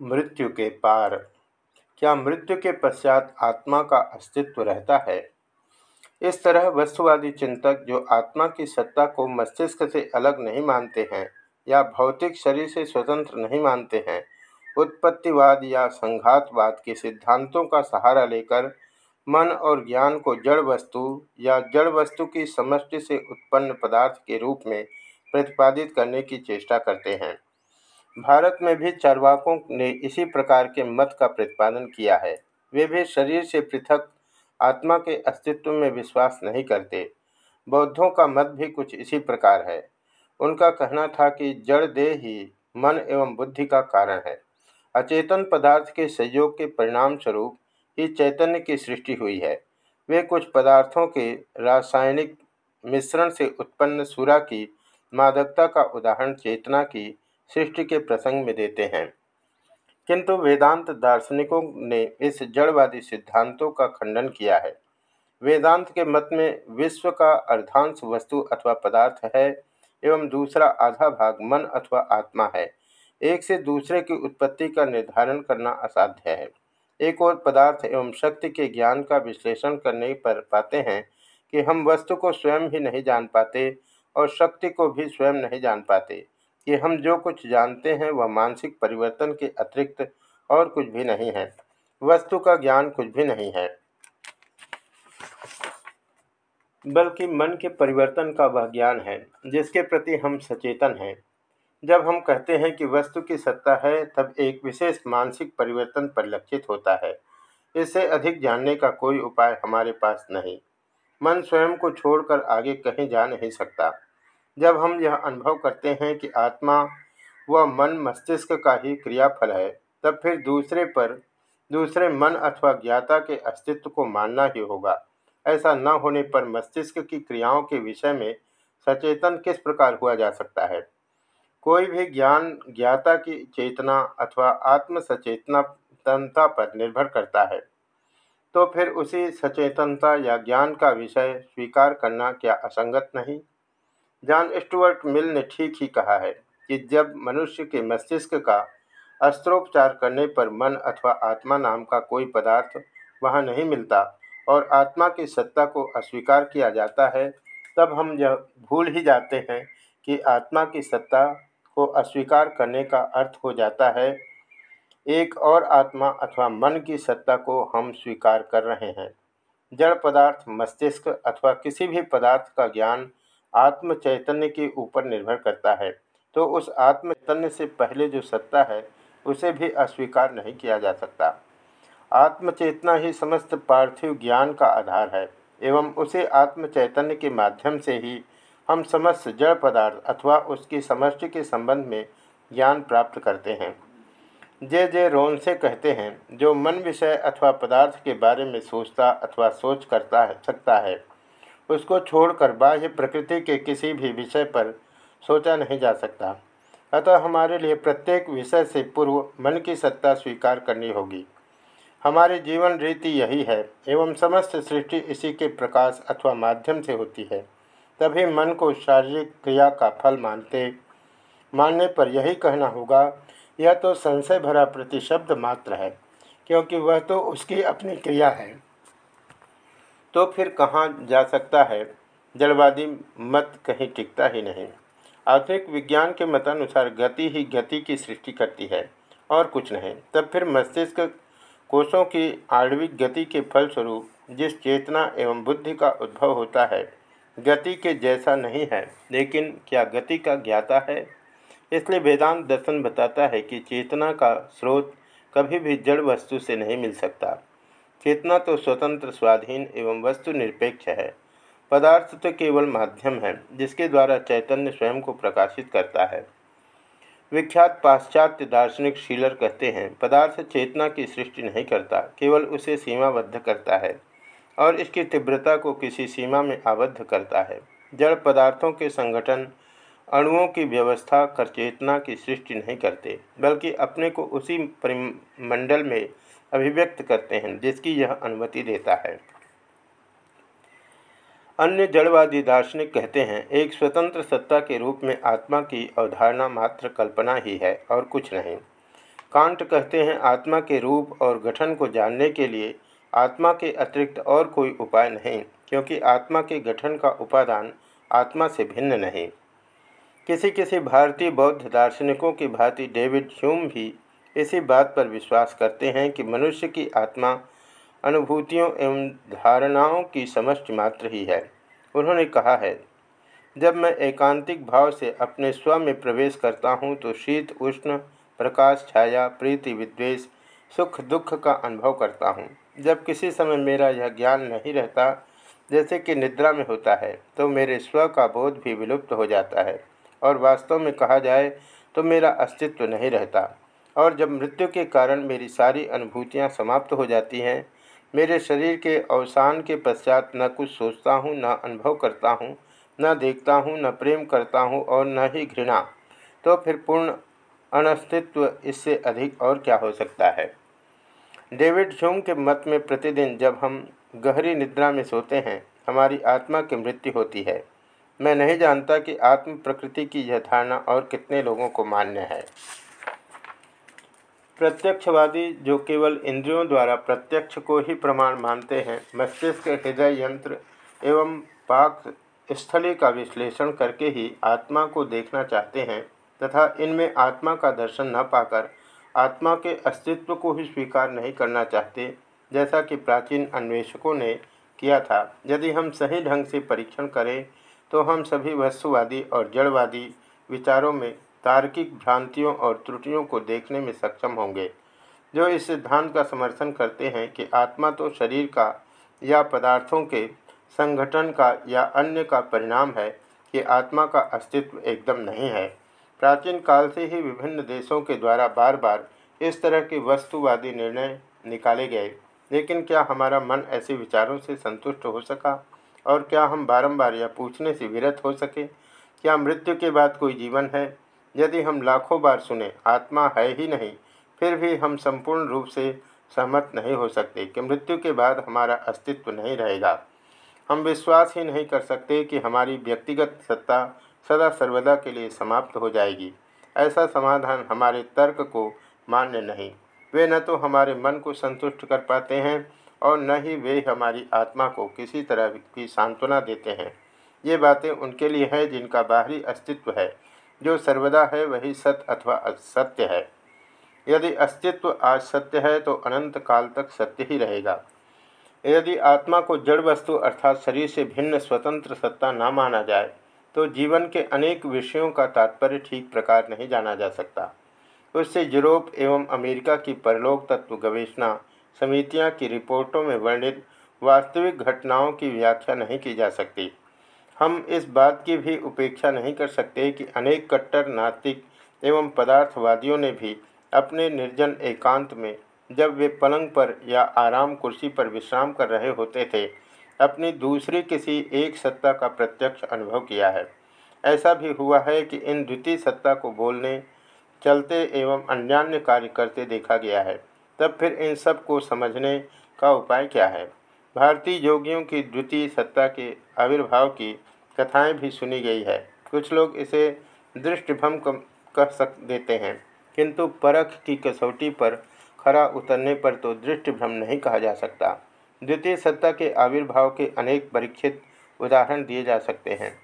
मृत्यु के पार। क्या मृत्यु के पश्चात आत्मा का अस्तित्व रहता है? इस तरह वस्तुवादी चिंतक जो आत्मा की सत्ता को मस्तिष्क से अलग नहीं मानते हैं या भौतिक शरीर से स्वतंत्र नहीं मानते हैं, उत्पत्तिवाद या संघातवाद के सिद्धांतों का सहारा लेकर मन और ज्ञान को जड़ वस्तु या जड़ वस्तु की समष्टि से उत्पन्न पदार्थ के रूप में प्रतिपादित करने की चेष्टा करते हैं। भारत में भी चारवाकों ने इसी प्रकार के मत का प्रतिपादन किया है। वे भी शरीर से पृथक, आत्मा के अस्तित्व में विश्वास नहीं करते। बौद्धों का मत भी कुछ इसी प्रकार है। उनका कहना था कि जड़ देह ही मन एवं बुद्धि का कारण है। अचेतन पदार्थ के संयोग के परिणाम स्वरूप ही चैतन्य की सृष्टि हुई है। वे कुछ पदार्थों के रासायनिक मिश्रण से उत्पन्न सूरा की मादकता का उदाहरण चेतना की सृष्टि के प्रसंग में देते हैं। किंतु वेदांत दार्शनिकों ने इस जड़वादी सिद्धांतों का खंडन किया है। वेदांत के मत में विश्व का अर्धांश वस्तु अथवा पदार्थ है एवं दूसरा आधा भाग मन अथवा आत्मा है। एक से दूसरे की उत्पत्ति का निर्धारण करना असाध्य है। एक और पदार्थ एवं शक्ति के ज्ञान का विश्लेषण करने पर पाते हैं कि हम वस्तु को स्वयं ही नहीं जान पाते और शक्ति को भी स्वयं नहीं जान पाते। कि हम जो कुछ जानते हैं वह मानसिक परिवर्तन के अतिरिक्त और कुछ भी नहीं है। वस्तु का ज्ञान कुछ भी नहीं है। बल्कि मन के परिवर्तन का वह ज्ञान है, जिसके प्रति हम सचेतन हैं। जब हम कहते हैं कि वस्तु की सत्ता है, तब एक विशेष मानसिक परिवर्तन परिलक्षित होता है। इससे अधिक जानने का कोई उपाय हमारे पास नहीं। मन स्वयं को छोड़कर आगे कहीं जा नहीं सकता। जब हम यह अनुभव करते हैं कि आत्मा व मन मस्तिष्क का ही क्रियाफल है, तब फिर दूसरे पर, दूसरे मन अथवा ज्ञाता के अस्तित्व को मानना ही होगा। ऐसा न होने पर मस्तिष्क की क्रियाओं के विषय में सचेतन किस प्रकार हुआ जा सकता है? कोई भी ज्ञान ज्ञाता की चेतना अथवा आत्म सचेतनता पर निर्भर करता है तो फिर उसी सचेतनता या ज्ञान का विषय स्वीकार करना क्या असंगत नहीं? जॉन स्टुअर्ट मिल ने ठीक ही कहा है कि जब मनुष्य के मस्तिष्क का अस्त्रोपचार करने पर मन अथवा आत्मा नाम का कोई पदार्थ वहाँ नहीं मिलता और आत्मा की सत्ता को अस्वीकार किया जाता है, तब हम यह भूल ही जाते हैं कि आत्मा की सत्ता को अस्वीकार करने का अर्थ हो जाता है, एक और आत्मा अथवा मन की सत्ता को हम स्वीकार कर रहे हैं। जड़ पदार्थ, मस्तिष्क अथवा किसी भी पदार्थ का ज्ञान आत्म चैतन्य के ऊपर निर्भर करता है। तो उस आत्म चैतन्य से पहले जो सत्ता है, उसे भी अस्वीकार नहीं किया जा सकता। आत्मचेतना ही समस्त पार्थिव ज्ञान का आधार है, एवं उसे आत्म चैतन्य के माध्यम से ही हम समस्त जड़ पदार्थ अथवा उसकी समष्टि के संबंध में ज्ञान प्राप्त करते हैं। जे जे रोन से कहते हैं, जो मन विषय अथवा पदार्थ के बारे में सोचता अथवा सोच करता है, सकता है उसको छोड़कर बाह्य प्रकृति के किसी भी विषय पर सोचा नहीं जा सकता। अतः हमारे लिए प्रत्येक विषय से पूर्व मन की सत्ता स्वीकार करनी होगी। हमारी जीवन रीति यही है, एवं समस्त सृष्टि इसी के प्रकाश अथवा माध्यम से होती है। तभी मन को शारीरिक क्रिया का फल मानते, मानने पर यही कहना होगा, यह तो संशय भरा प्रतिशब्द मात्र है, क्योंकि वह तो उसकी अपनी क्रिया है। तो फिर कहाँ जा सकता है? जड़वादी मत कहीं टिकता ही नहीं। आधुनिक विज्ञान के मतानुसार गति ही गति की सृष्टि करती है, और कुछ नहीं। तब फिर मस्तिष्क कोषों की आणविक गति के फलस्वरूप जिस चेतना एवं बुद्धि का उद्भव होता है, गति के जैसा नहीं है, लेकिन क्या गति का ज्ञाता है? इसलिए वेदांत दर्शन बताता है कि चेतना का स्रोत कभी भी जड़ वस्तु से नहीं मिल सकता। चेतना तो स्वतंत्र, स्वाधीन एवं वस्तु निरपेक्ष है। पदार्थ तो केवल माध्यम है, जिसके द्वारा चैतन्य स्वयं को प्रकाशित करता है। विख्यात पाश्चात्य दार्शनिक शीलर कहते हैं, पदार्थ चेतना की सृष्टि नहीं करता, केवल उसे सीमाबद्ध करता है और इसकी तीव्रता को किसी सीमा में आबद्ध करता है। जड़ पदार्थों के संगठन अणुओं की व्यवस्था कर चेतना की सृष्टि नहीं करते, बल्कि अपने को उसी परिमंडल में अभिव्यक्त करते हैं, जिसकी यह अनुमति देता है। अन्य जड़वादी दार्शनिक कहते हैं, एक स्वतंत्र सत्ता के रूप में आत्मा की अवधारणा मात्र कल्पना ही है और कुछ नहीं। कांट कहते हैं, आत्मा के रूप और गठन को जानने के लिए आत्मा के अतिरिक्त और कोई उपाय नहीं, क्योंकि आत्मा के गठन का उपादान आत्मा से भिन्न नहीं। किसी किसी भारतीय बौद्ध दार्शनिकों की भांति डेविड ह्यूम भी इसी बात पर विश्वास करते हैं कि मनुष्य की आत्मा अनुभूतियों एवं धारणाओं की समष्टि मात्र ही है। उन्होंने कहा है, जब मैं एकांतिक भाव से अपने स्व में प्रवेश करता हूँ तो शीत, उष्ण, प्रकाश, छाया, प्रीति, विद्वेष, सुख, दुख का अनुभव करता हूँ। जब किसी समय मेरा यह ज्ञान नहीं रहता, जैसे कि निद्रा में होता है तो मेरे स्व का बोध भी विलुप्त हो जाता है। और वास्तव में कहा जाए तो मेरा अस्तित्व नहीं रहता। और जब मृत्यु के कारण मेरी सारी अनुभूतियाँ समाप्त हो जाती हैं, मेरे शरीर के अवसान के पश्चात न कुछ सोचता हूँ, न अनुभव करता हूँ, न देखता हूँ, न प्रेम करता हूँ और न ही घृणा तो फिर पूर्ण अनस्तित्व इससे अधिक और क्या हो सकता है? डेविड ह्यूम के मत में प्रतिदिन जब हम गहरी निद्रा में सोते हैं, हमारी आत्मा की मृत्यु होती है। मैं नहीं जानता कि आत्म प्रकृति की यह धारणा और कितने लोगों को मान्य है। प्रत्यक्षवादी जो केवल इंद्रियों द्वारा प्रत्यक्ष को ही प्रमाण मानते हैं, मस्तिष्क, हृदय यंत्र एवं पाक स्थली का विश्लेषण करके ही आत्मा को देखना चाहते हैं तथा इनमें आत्मा का दर्शन न पाकर आत्मा के अस्तित्व को ही स्वीकार नहीं करना चाहते, जैसा कि प्राचीन अन्वेषकों ने किया था। यदि हम सही ढंग से परीक्षण करें तो हम सभी वस्तुवादी और जड़वादी विचारों में तार्किक भ्रांतियों और त्रुटियों को देखने में सक्षम होंगे। जो इस सिद्धांत का समर्थन करते हैं कि आत्मा तो शरीर का या पदार्थों के संगठन का या अन्य का परिणाम है कि आत्मा का अस्तित्व एकदम नहीं है। प्राचीन काल से ही विभिन्न देशों के द्वारा बार बार इस तरह के वस्तुवादी निर्णय निकाले गए। लेकिन क्या हमारा मन ऐसे विचारों से संतुष्ट हो सका? और क्या हम बारंबार यह पूछने से विरत हो सके? क्या मृत्यु के बाद कोई जीवन है? यदि हम लाखों बार सुने, आत्मा है ही नहीं, फिर भी हम संपूर्ण रूप से सहमत नहीं हो सकते कि मृत्यु के बाद हमारा अस्तित्व नहीं रहेगा। हम विश्वास ही नहीं कर सकते कि हमारी व्यक्तिगत सत्ता सदा सर्वदा के लिए समाप्त हो जाएगी। ऐसा समाधान हमारे तर्क को मान्य नहीं। वे न तो हमारे मन को संतुष्ट कर पाते हैं और न ही वे हमारी आत्मा को किसी तरह की सांत्वना देते हैं। ये बातें उनके लिए है जिनका बाहरी अस्तित्व है। जो सर्वदा है वही सत्य अथवा असत्य है। यदि अस्तित्व आज सत्य है तो अनंत काल तक सत्य ही रहेगा। यदि आत्मा को जड़ वस्तु अर्थात शरीर से भिन्न स्वतंत्र सत्ता न माना जाए तो जीवन के अनेक विषयों का तात्पर्य ठीक प्रकार नहीं जाना जा सकता। उससे यूरोप एवं अमेरिका की परलोक तत्व गवेषणा समितियाँ की रिपोर्टों में वर्णित वास्तविक घटनाओं की व्याख्या नहीं की जा सकती। हम इस बात की भी उपेक्षा नहीं कर सकते कि अनेक कट्टर, नास्तिक एवं पदार्थवादियों ने भी अपने निर्जन एकांत में जब वे पलंग पर या आराम कुर्सी पर विश्राम कर रहे होते थे, अपनी दूसरी किसी एक सत्ता का प्रत्यक्ष अनुभव किया है। ऐसा भी हुआ है कि इन द्वितीय सत्ता को बोलने, चलते एवं अन्यान्य कार्य करते देखा गया है। तब फिर इन सबको समझने का उपाय क्या है? भारतीय योगियों की द्वितीय सत्ता के आविर्भाव की कथाएँ भी सुनी गई है। कुछ लोग इसे दृष्टिभ्रम कह सक, देते हैं। किंतु परख की कसौटी पर खरा उतरने पर तो दृष्टिभ्रम नहीं कहा जा सकता। द्वितीय सत्ता के आविर्भाव के अनेक परीक्षित उदाहरण दिए जा सकते हैं।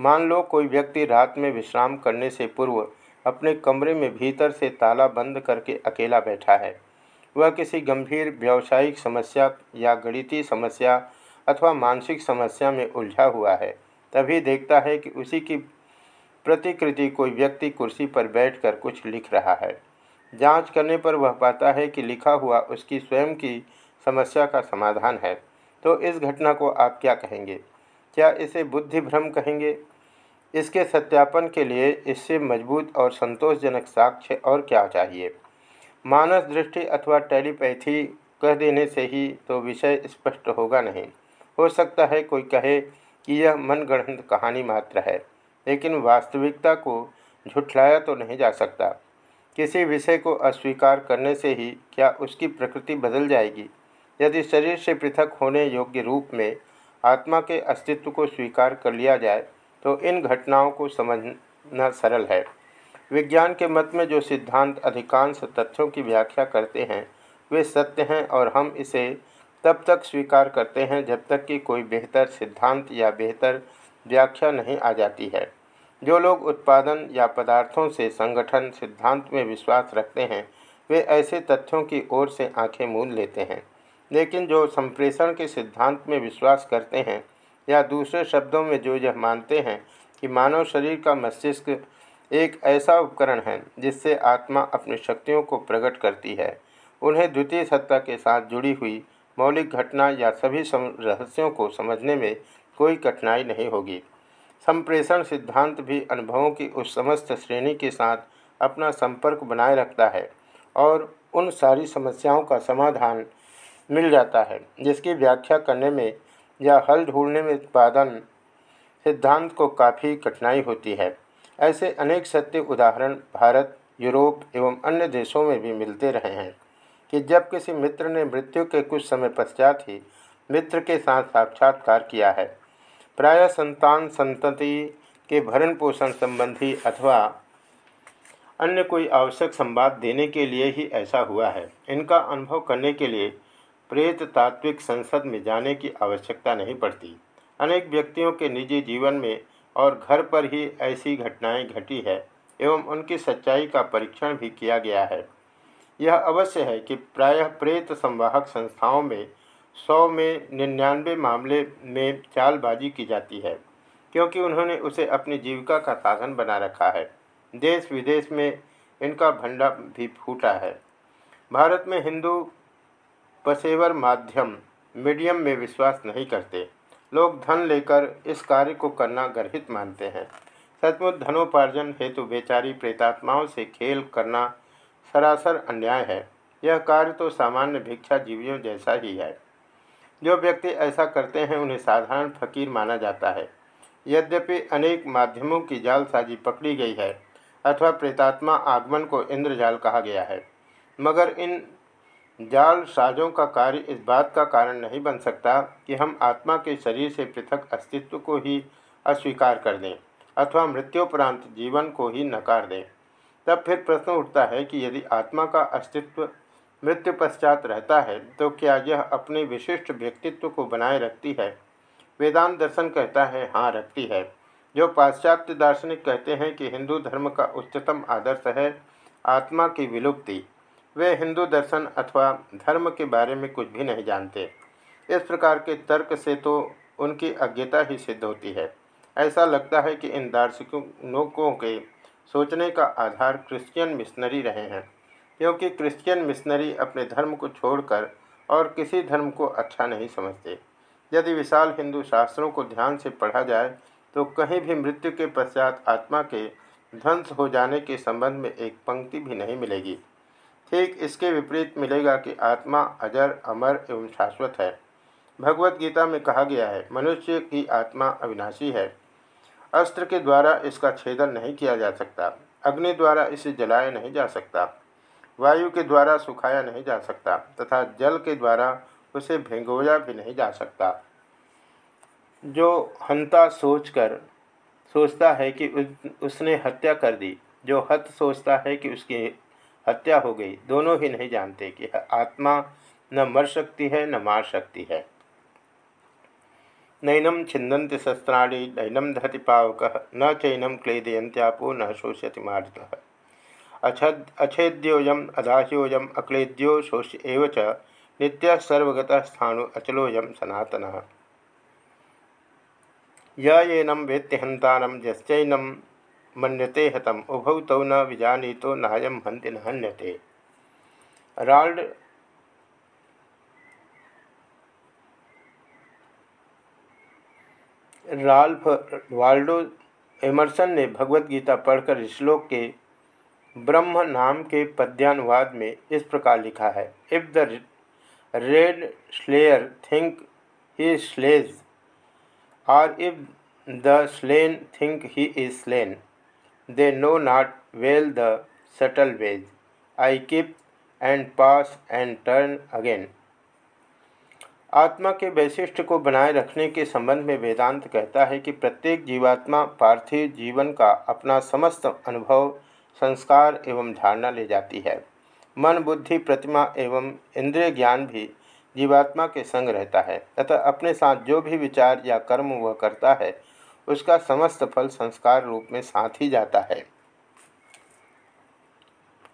मान लो कोई व्यक्ति रात में विश्राम करने से पूर्व अपने कमरे में भीतर से ताला बंद करके अकेला बैठा है। वह किसी गंभीर व्यावसायिक समस्या या गणितीय समस्या अथवा मानसिक समस्या में उलझा हुआ है, तभी देखता है कि उसी की प्रतिकृति कोई व्यक्ति कुर्सी पर बैठकर कुछ लिख रहा है। जाँच करने पर वह पाता है कि लिखा हुआ उसकी स्वयं की समस्या का समाधान है। तो इस घटना को आप क्या कहेंगे? क्या इसे बुद्धि भ्रम कहेंगे? इसके सत्यापन के लिए इससे मज़बूत और संतोषजनक साक्ष्य और क्या चाहिए? मानस दृष्टि अथवा टेलीपैथी कह देने से ही तो विषय स्पष्ट होगा नहीं। हो सकता है कोई कहे कि यह मनगढ़ंत कहानी मात्र है, लेकिन वास्तविकता को झुठलाया तो नहीं जा सकता। किसी विषय को अस्वीकार करने से ही क्या उसकी प्रकृति बदल जाएगी? यदि शरीर से पृथक होने योग्य रूप में आत्मा के अस्तित्व को स्वीकार कर लिया जाए तो इन घटनाओं को समझना सरल है। विज्ञान के मत में जो सिद्धांत अधिकांश तथ्यों की व्याख्या करते हैं, वे सत्य हैं और हम इसे तब तक स्वीकार करते हैं जब तक कि कोई बेहतर सिद्धांत या बेहतर व्याख्या नहीं आ जाती है। जो लोग उत्पादन या पदार्थों से संगठन, सिद्धांत में विश्वास रखते हैं, वे ऐसे तथ्यों की ओर से आँखें मूल लेते हैं। लेकिन जो संप्रेषण के सिद्धांत में विश्वास करते हैं या दूसरे शब्दों में जो यह मानते हैं कि मानव शरीर का मस्तिष्क एक ऐसा उपकरण है जिससे आत्मा अपनी शक्तियों को प्रकट करती है। उन्हें द्वितीय सत्ता के साथ जुड़ी हुई मौलिक घटना या सभी रहस्यों को समझने में कोई कठिनाई नहीं होगी। संप्रेषण सिद्धांत भी अनुभवों की उस समस्त श्रेणी के साथ अपना संपर्क बनाए रखता है और उन सारी समस्याओं का समाधान मिल जाता है, जिसकी व्याख्या करने में या हल ढूँढने में उत्पादन सिद्धांत को काफ़ी कठिनाई होती है। ऐसे अनेक सत्य उदाहरण भारत, यूरोप एवं अन्य देशों में भी मिलते रहे हैं कि जब किसी मित्र ने मृत्यु के कुछ समय पश्चात ही मित्र के साथ साक्षात्कार किया है। प्राय संतान संतति के भरण पोषण संबंधी अथवा अन्य कोई आवश्यक संवाद देने के लिए ही ऐसा हुआ है। इनका अनुभव करने के लिए प्रेत तात्विक संसद में जाने की आवश्यकता नहीं पड़ती। अनेक व्यक्तियों के निजी जीवन में और घर पर ही ऐसी घटनाएँ घटी है एवं उनकी सच्चाई का परीक्षण भी किया गया है। यह अवश्य है कि प्रायः प्रेत संवाहक संस्थाओं में सौ में निन्यानवे मामले में चालबाजी की जाती है, क्योंकि उन्होंने उसे अपनी जीविका का साधन बना रखा है। देश विदेश में इनका भंडा भी फूटा है। भारत में हिंदू पसेवर माध्यम मीडियम में विश्वास नहीं करते। लोग धन लेकर इस कार्य को करना गर्भित मानते हैं। सचमुच धनोपार्जन हेतु बेचारी प्रेतात्माओं से खेल करना सरासर अन्याय है। यह कार्य तो सामान्य भिक्षा जीवियों जैसा ही है। जो व्यक्ति ऐसा करते हैं, उन्हें साधारण फकीर माना जाता है। यद्यपि अनेक माध्यमों की जालसाजी पकड़ी गई है, अथवा प्रेतात्मा आगमन को इंद्रजाल कहा गया है, मगर इन जाल साजों का कार्य इस बात का कारण नहीं बन सकता कि हम आत्मा के शरीर से पृथक अस्तित्व को ही अस्वीकार कर दें अथवा मृत्युपरांत जीवन को ही नकार दें। तब फिर प्रश्न उठता है कि यदि आत्मा का अस्तित्व मृत्यु पश्चात रहता है तो क्या यह अपने विशिष्ट व्यक्तित्व को बनाए रखती है? वेदांत दर्शन कहता है हाँ रखती है। जो पाश्चात्य दार्शनिक कहते हैं कि हिंदू धर्म का उच्चतम आदर्श है आत्मा की विलुप्ति। वे हिंदू दर्शन अथवा धर्म के बारे में कुछ भी नहीं जानते। इस प्रकार के तर्क से तो उनकी अज्ञता ही सिद्ध होती है। ऐसा लगता है कि इन दार्शनिकों के सोचने का आधार क्रिश्चियन मिशनरी रहे हैं, क्योंकि क्रिश्चियन मिशनरी अपने धर्म को छोड़कर और किसी धर्म को अच्छा नहीं समझते। यदि विशाल हिंदू शास्त्रों को ध्यान से पढ़ा जाए तो कहीं भी मृत्यु के पश्चात आत्मा के ध्वंस हो जाने के संबंध में एक पंक्ति भी नहीं मिलेगी। ठीक इसके विपरीत मिलेगा कि आत्मा अजर, अमर एवं शाश्वत है। भगवत गीता में कहा गया है, मनुष्य की आत्मा अविनाशी है। अस्त्र के द्वारा इसका छेदन नहीं किया जा सकता। अग्नि द्वारा इसे जलाया नहीं जा सकता। वायु के द्वारा सुखाया नहीं जा सकता तथा जल के द्वारा उसे भेंगोया भी नहीं जा सकता। जो हंता सोचकर सोचता है कि उसने हत्या कर दी, जो हत सोचता है कि उसकी हत्या हो गई। दोनों ही नहीं जानते कि आत्मा न मर सकती है, न मार सकती है। नैनम छिंदंति शस्त्राणी नैनम दहति पावक, न चैनम क्लेदयंत्यापो न शोष्यति मारित अछद अछेद्योयम अदाह्योयम अक्लेद्यो, शोष्य एव नित्य सर्वगत स्थाणु अचलोयम सनातन। येनम वेत्ति हंतानम यश्चैनम मन्यते हतम। उभौ तौ न विजानीतो नायम हंति न हन्यते। राल्ड राल्फ वाल्डो एमरसन ने भगवत गीता पढ़कर श्लोक के ब्रह्म नाम के पद्यानुवाद में इस प्रकार लिखा है। If the red slayer think he slays or if the slain think he is slain They know not well the subtle ways. I keep and pass and turn again. आत्मा के वैशिष्ट को बनाए रखने के संबंध में वेदांत कहता है कि प्रत्येक जीवात्मा पार्थिव जीवन का अपना समस्त अनुभव, संस्कार एवं धारणा ले जाती है मन, बुद्धि, प्रतिमा एवं इंद्रिय ज्ञान भी जीवात्मा के संग रहता है अतः अपने साथ जो भी विचार या कर्म वह करता है उसका समस्त फल संस्कार रूप में साथ ही जाता है।